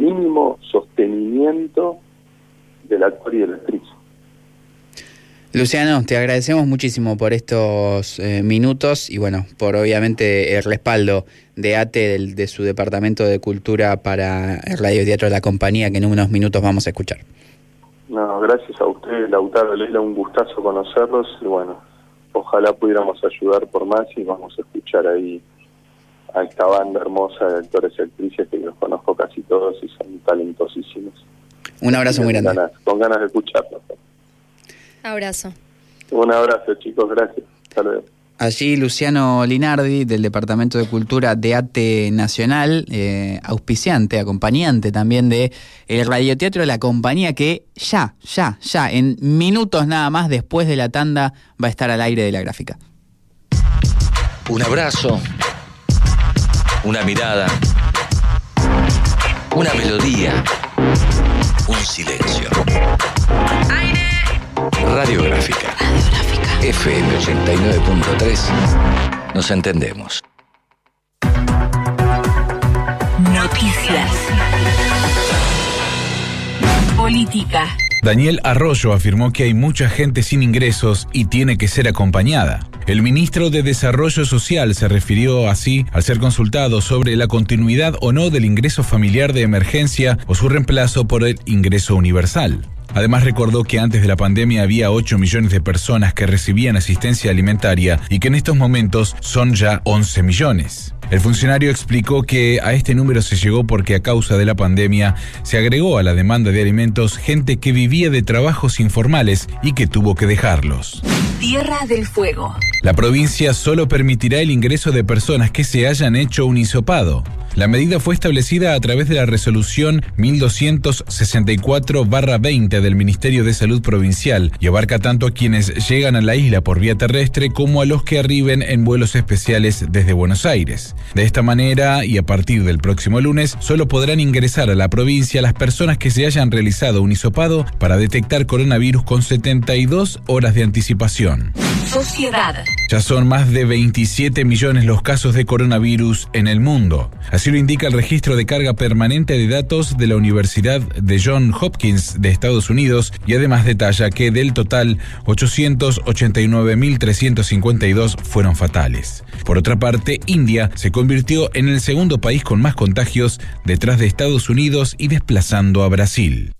mínimo sostenimiento del actor y de la actriz. Luciano, te agradecemos muchísimo por estos eh, minutos y bueno, por obviamente el respaldo de ATE de su Departamento de Cultura para el Radio Teatro de la Compañía que en unos minutos vamos a escuchar. No, gracias a usted, Lautaro Leila, un gustazo conocerlos y bueno, ojalá pudiéramos ayudar por más y vamos a escuchar ahí a esta banda hermosa de actores y actrices que los conozco casi todos y son talentosísimos. Un abrazo muy grande. con ganas de escucharlos. Abrazo. Un abrazo, chicos, gracias. Allí Luciano Linardi, del Departamento de Cultura de ATE Nacional, eh, auspiciante, acompañante también de el radioteatro de la compañía que ya, ya, ya, en minutos nada más después de la tanda va a estar al aire de la gráfica. Un abrazo, una mirada, una melodía, un silencio. Aire. Radiográfica. Radiográfica. FM 89.3. Nos entendemos. Noticias. Política. Daniel Arroyo afirmó que hay mucha gente sin ingresos y tiene que ser acompañada. El ministro de Desarrollo Social se refirió así al ser consultado sobre la continuidad o no del ingreso familiar de emergencia o su reemplazo por el ingreso universal. Además recordó que antes de la pandemia había 8 millones de personas que recibían asistencia alimentaria y que en estos momentos son ya 11 millones. El funcionario explicó que a este número se llegó porque a causa de la pandemia se agregó a la demanda de alimentos gente que vivía de trabajos informales y que tuvo que dejarlos. Tierra del Fuego. La provincia solo permitirá el ingreso de personas que se hayan hecho un hisopado. La medida fue establecida a través de la resolución 1264-20 del Ministerio de Salud Provincial y abarca tanto a quienes llegan a la isla por vía terrestre como a los que arriben en vuelos especiales desde Buenos Aires. De esta manera, y a partir del próximo lunes, solo podrán ingresar a la provincia las personas que se hayan realizado un hisopado para detectar coronavirus con 72 horas de anticipación. Sociedad. Ya son más de 27 millones los casos de coronavirus en el mundo. Así lo indica el registro de carga permanente de datos de la Universidad de John Hopkins de Estados Unidos y además detalla que del total 889.352 fueron fatales. Por otra parte, India se convirtió en el segundo país con más contagios detrás de Estados Unidos y desplazando a Brasil.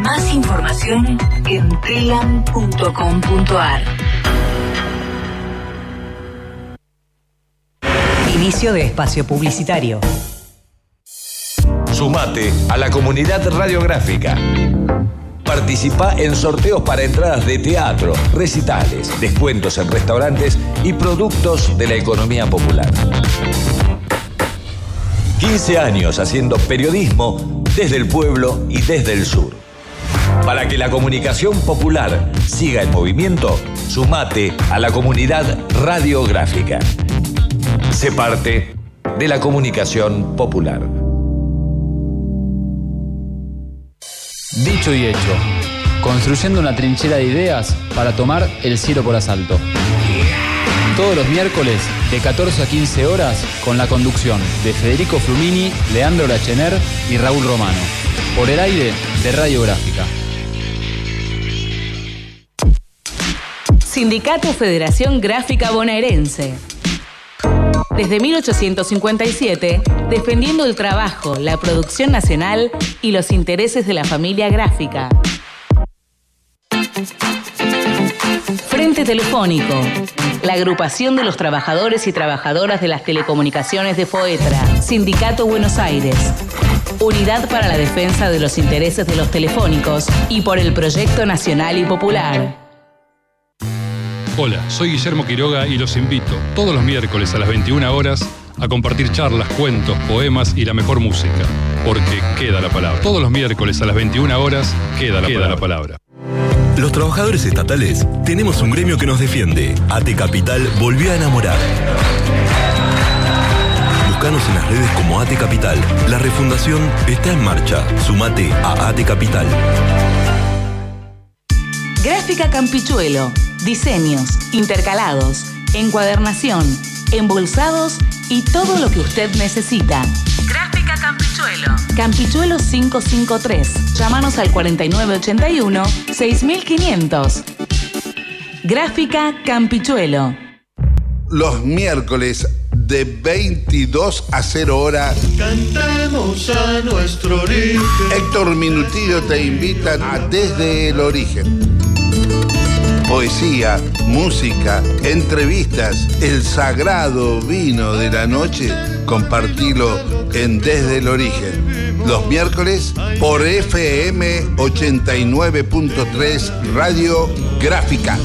Más información en telam.com.ar. Inicio de espacio publicitario. Sumate a la comunidad radiográfica. Participa en sorteos para entradas de teatro, recitales, descuentos en restaurantes y productos de la economía popular. 15 años haciendo periodismo desde el pueblo y desde el sur. Para que la comunicación popular siga en movimiento, sumate a la comunidad radiográfica. Sé parte de la comunicación popular. Dicho y hecho, construyendo una trinchera de ideas para tomar el cielo por asalto. Todos los miércoles de 14 a 15 horas con la conducción de Federico Flumini, Leandro Lachener y Raúl Romano. Por el aire de Radiográfica. Sindicato Federación Gráfica Bonaerense desde 1857, defendiendo el trabajo, la producción nacional y los intereses de la familia gráfica. Frente Telefónico, la agrupación de los trabajadores y trabajadoras de las telecomunicaciones de FOETRA, Sindicato Buenos Aires, Unidad para la Defensa de los Intereses de los Telefónicos y por el Proyecto Nacional y Popular. Hola, soy Guillermo Quiroga y los invito todos los miércoles a las 21 horas a compartir charlas, cuentos, poemas y la mejor música. Porque queda la palabra. Todos los miércoles a las 21 horas queda la, queda la palabra. Los trabajadores estatales tenemos un gremio que nos defiende. AT Capital volvió a enamorar. Buscanos en las redes como AT Capital. La refundación está en marcha. Sumate a AT Capital. Gráfica Campichuelo. Diseños, intercalados, encuadernación, embolsados y todo lo que usted necesita. Gráfica Campichuelo Campichuelo. Campichuelo 553. Llámanos al 4981-6500. Gráfica Campichuelo. Los miércoles de 22 a 0 hora. Cantemos a nuestro origen. Héctor Minutillo te invita a Desde el Origen. Poesía, música, entrevistas, el sagrado vino de la noche, compartilo en Desde el Origen. Los miércoles por FM 89.3 Radio Gráfica.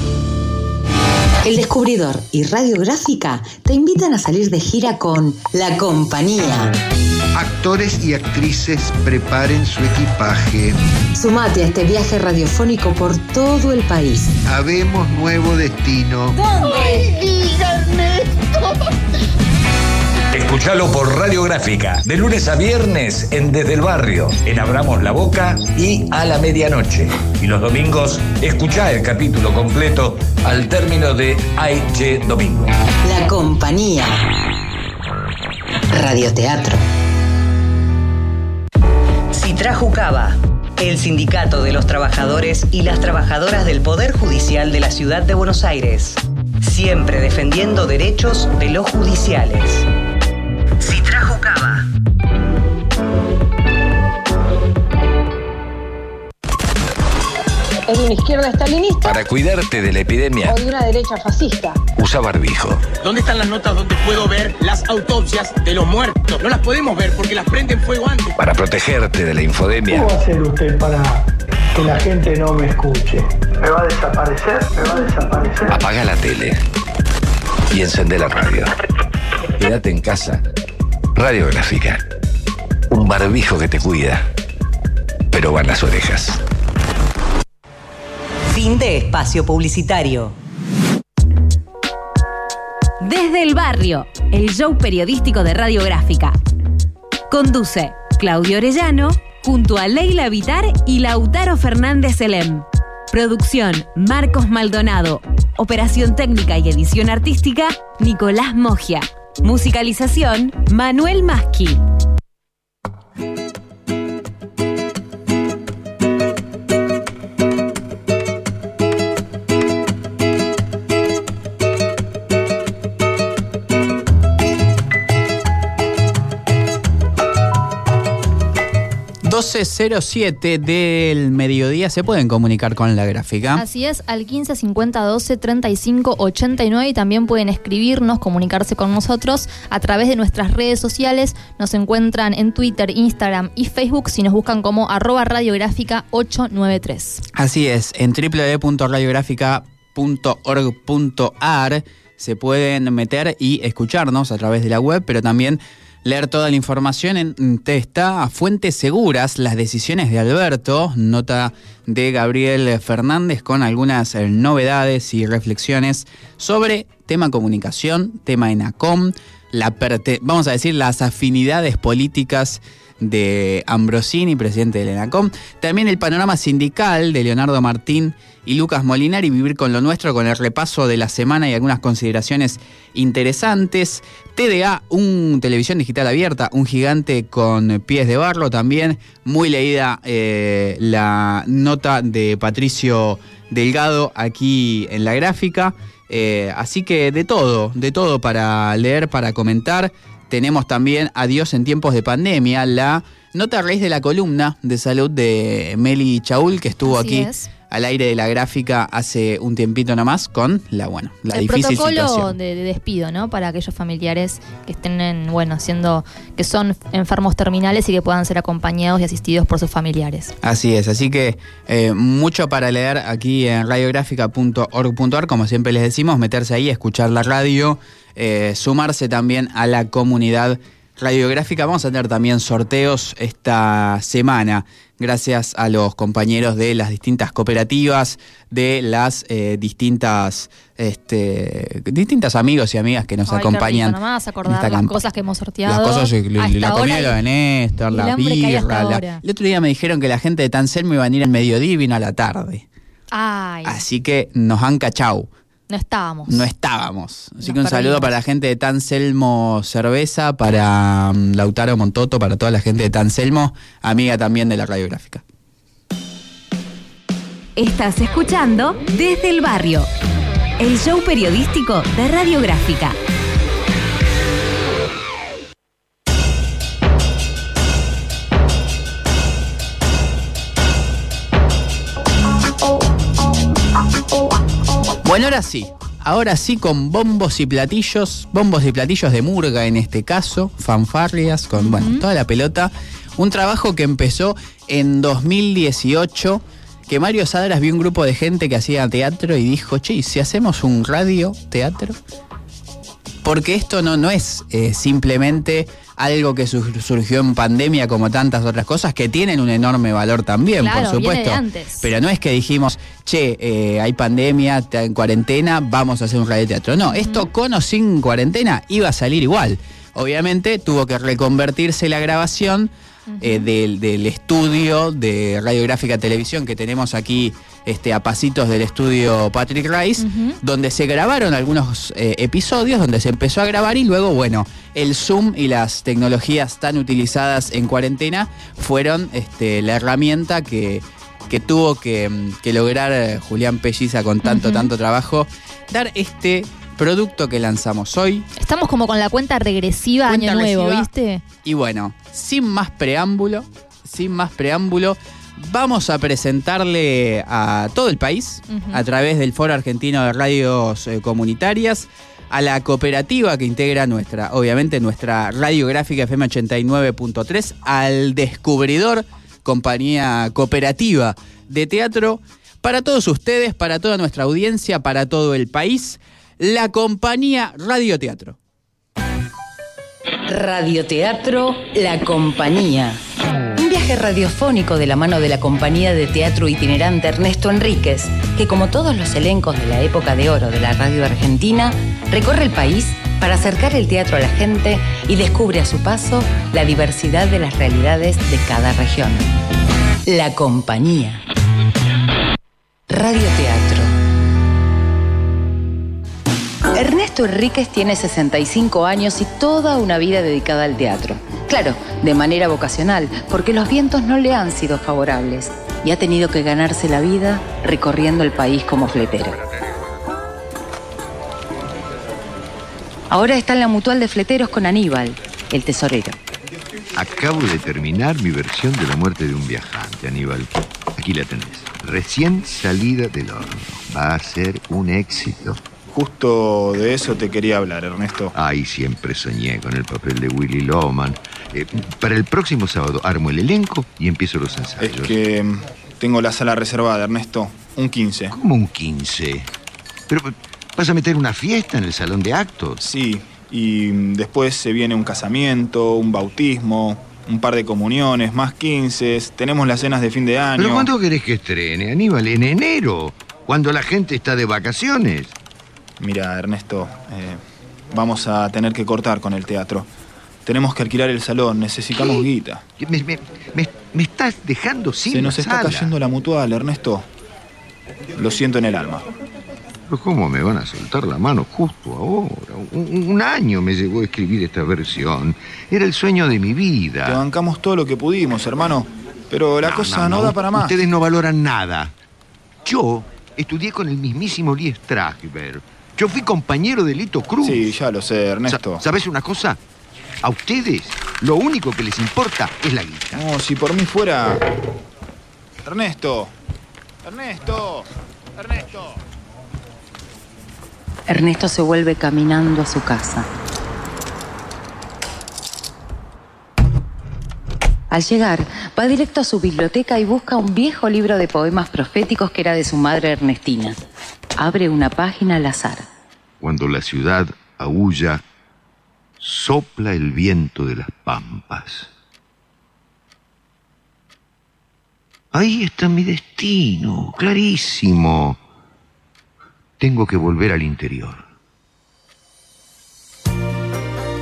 El Descubridor y Radiográfica te invitan a salir de gira con La Compañía. Actores y actrices preparen su equipaje. Sumate a este viaje radiofónico por todo el país. Habemos nuevo destino. ¿Dónde? ¡Díganme esto! Escuchalo por Radiográfica, de lunes a viernes en Desde el Barrio, en Abramos la Boca y a la medianoche. Y los domingos, escuchá el capítulo completo al término de Aiche Domingo. La Compañía. Radioteatro. Citrajucaba, el sindicato de los trabajadores y las trabajadoras del Poder Judicial de la Ciudad de Buenos Aires. Siempre defendiendo derechos de los judiciales. Citrajucaba. ¿Es de una izquierda estalinista Para cuidarte de la epidemia, o de una derecha fascista? usa barbijo. ¿Dónde están las notas donde puedo ver las autopsias de los muertos? No las podemos ver porque las prenden fuego antes. Para protegerte de la infodemia, ¿Cómo va a hacer usted para que la gente no me escuche? ¿Me va a desaparecer? ¿Me va a desaparecer? apaga la tele y encende la radio. Quédate en casa. Radiográfica. Un barbijo que te cuida, pero van las orejas. Fin de espacio publicitario. Desde el barrio, el show periodístico de Radiográfica. Conduce Claudio Orellano junto a Leila Vitar y Lautaro Fernández Elem. Producción Marcos Maldonado. Operación técnica y edición artística Nicolás Mogia. Musicalización Manuel Masqui. .1207 del mediodía se pueden comunicar con la gráfica. Así es, al 15 50 12 35 89 y también pueden escribirnos, comunicarse con nosotros a través de nuestras redes sociales. Nos encuentran en Twitter, Instagram y Facebook si nos buscan como arroba radiográfica 893. Así es, en www.radiográfica.org.ar se pueden meter y escucharnos a través de la web, pero también leer toda la información en Testa a fuentes seguras, las decisiones de Alberto, nota de Gabriel Fernández con algunas eh, novedades y reflexiones sobre tema comunicación, tema ENACOM, la vamos a decir las afinidades políticas de Ambrosini, presidente del ENACOM, también el panorama sindical de Leonardo Martín y Lucas Molinari, vivir con lo nuestro, con el repaso de la semana y algunas consideraciones interesantes. TDA, un televisión digital abierta, un gigante con pies de barro también. Muy leída eh, la nota de Patricio Delgado aquí en la gráfica. Eh, así que de todo, de todo para leer, para comentar. Tenemos también Adiós en tiempos de pandemia, la nota a raíz de la columna de salud de Meli Chaul, que estuvo Así aquí es. Al aire de la gráfica hace un tiempito nomás con la, bueno, la el difícil protocolo situación. de, de despido, ¿no? Para aquellos familiares que estén, en, bueno, siendo, que son enfermos terminales y que puedan ser acompañados y asistidos por sus familiares. Así es, así que eh, mucho para leer aquí en radiográfica.org.ar, como siempre les decimos, meterse ahí, escuchar la radio, eh, sumarse también a la comunidad radiográfica. Vamos a tener también sorteos esta semana, gracias a los compañeros de las distintas cooperativas, de las eh, distintas, este, distintas amigos y amigas que nos Ay, acompañan. nomás en acordar esta las cosas que hemos sorteado. Las cosas, la, la comida de Néstor, la birra. la-. El otro día me dijeron que la gente de Tanselmo iban a ir al mediodía y vino a la tarde. Ay, Así que nos han cachado. No estábamos. no estábamos. Así Nos que un saludo para la gente de Tanselmo Cerveza, para mm, Lautaro Montoto, para toda la gente de Tanselmo, amiga también de la radiográfica. Estás escuchando Desde el Barrio, el show periodístico de Radiográfica. Ahora sí. Ahora sí con bombos y platillos, bombos y platillos de murga en este caso, fanfarrias, con bueno, toda la pelota. Un trabajo que empezó en 2018, que Mario Sadras vio un grupo de gente que hacía teatro y dijo, che, ¿y si hacemos un radio teatro? Porque esto no, no es eh, simplemente algo que sur- surgió en pandemia como tantas otras cosas que tienen un enorme valor también, Claro, por viene de supuesto. antes. Pero no es que dijimos, che, eh, hay pandemia, está en cuarentena, vamos a hacer un radioteatro. No, esto con o sin cuarentena iba a salir igual. Obviamente tuvo que reconvertirse la grabación eh, del, del estudio de radiográfica televisión que tenemos aquí este, a pasitos del estudio Patrick Rice, donde se grabaron algunos eh, episodios, donde se empezó a grabar y luego, bueno, el Zoom y las tecnologías tan utilizadas en cuarentena fueron este, la herramienta que, que tuvo que, mm, que lograr eh, Julián Pelliza con tanto, tanto trabajo, dar este producto que lanzamos hoy. Estamos como con la cuenta regresiva Cuenta año nuevo, regresiva. ¿viste? Y bueno, sin más preámbulo, sin más preámbulo, vamos a presentarle a todo el país, a través del Foro Argentino de Radios eh, Comunitarias, a la cooperativa que integra nuestra, obviamente, nuestra radiográfica FM 89.3, al Descubridor, compañía cooperativa de teatro, para todos ustedes, para toda nuestra audiencia, para todo el país, la compañía Radioteatro. Radioteatro La Compañía. Un viaje radiofónico de la mano de la compañía de teatro itinerante Ernesto Enríquez, que como todos los elencos de la época de oro de la radio argentina, recorre el país para acercar el teatro a la gente y descubre a su paso la diversidad de las realidades de cada región. La Compañía. Radioteatro. Ernesto Enríquez tiene 65 años y toda una vida dedicada al teatro. Claro, de manera vocacional, porque los vientos no le han sido favorables y ha tenido que ganarse la vida recorriendo el país como fletero. Ahora está en la mutual de fleteros con Aníbal, el tesorero. Acabo de terminar mi versión de la muerte de un viajante, Aníbal. Aquí la tenés. Recién salida del horno. Va a ser un éxito. Justo de eso te quería hablar, Ernesto. Ay, siempre soñé con el papel de Willy Loman. Eh, para el próximo sábado armo el elenco y empiezo los Es ensayos. que mm, tengo la sala reservada, Ernesto. Un 15. ¿Cómo un 15? Pero vas a meter una fiesta en el salón de actos. Sí, y mm, después se viene un casamiento, un bautismo, un par de comuniones, más 15. Tenemos las cenas de fin de año. ¿Pero cuándo querés que estrene, Aníbal? En enero, cuando la gente está de vacaciones. Mira, Ernesto, eh, vamos a tener que cortar con el teatro. Tenemos que alquilar el salón, necesitamos guita. Me, me- me- me estás dejando sin Se nos la está sala. cayendo la mutual, Ernesto. Lo siento en el alma. Pero ¿cómo me van a soltar la mano justo ahora? Un, un año me llevó a escribir esta versión. Era el sueño de mi Te vida. bancamos todo lo que pudimos, hermano. Pero la cosa no, da para más. Ustedes no valoran nada. Yo estudié con el mismísimo Lee Strasberg. Yo fui compañero de Lito Cruz. Sí, ya lo sé, Ernesto. Sa- ¿Sabes una cosa? A ustedes lo único que les importa es la guita. No, si por mí fuera. Ernesto. Ernesto. Ernesto. Ernesto se vuelve caminando a su casa. Al llegar, va directo a su biblioteca y busca un viejo libro de poemas proféticos que era de su madre Ernestina. Abre una página al azar. Cuando la ciudad aúlla, sopla el viento de las pampas. Ahí está mi destino, clarísimo. Tengo que volver al interior.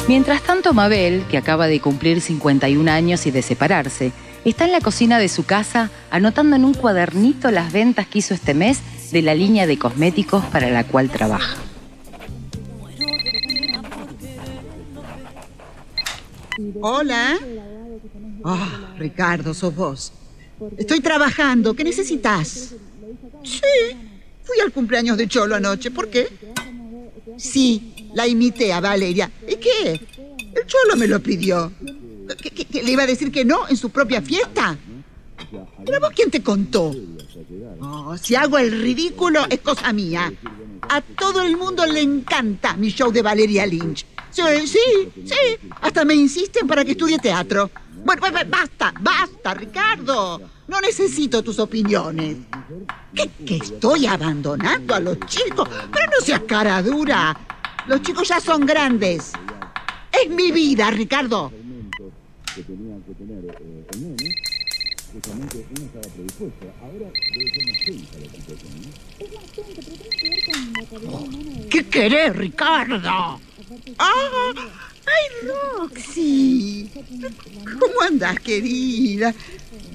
Mientras tanto, Mabel, que acaba de cumplir 51 años y de separarse, está en la cocina de su casa anotando en un cuadernito las ventas que hizo este mes de la línea de cosméticos para la cual trabaja. Hola. Ah, Ricardo, sos vos. Estoy trabajando. ¿Qué necesitas? Sí. Fui al cumpleaños de Cholo anoche. ¿Por qué? Sí, la imité a Valeria. ¿Y qué? El Cholo me lo pidió. ¿Qué, qué- qué, le iba a decir que no en su propia fiesta? ¿Pero vos quién te contó? Oh, si hago el ridículo es cosa mía. A todo el mundo le encanta mi show de Valeria Lynch. Sí, sí, sí. Hasta me insisten para que estudie teatro. Bueno, basta, basta, Ricardo. No necesito tus opiniones. ¿Qué, que estoy abandonando a los chicos? Pero no seas cara dura. Los chicos ya son grandes. Es mi vida, Ricardo. Que que justamente uno estaba predispuesto. Ahora debe ser más tensa la situación. ¿no? ¿Qué querés, Ricardo? ¡Ah! ¡Ay, Roxy! ¿Cómo andás, querida?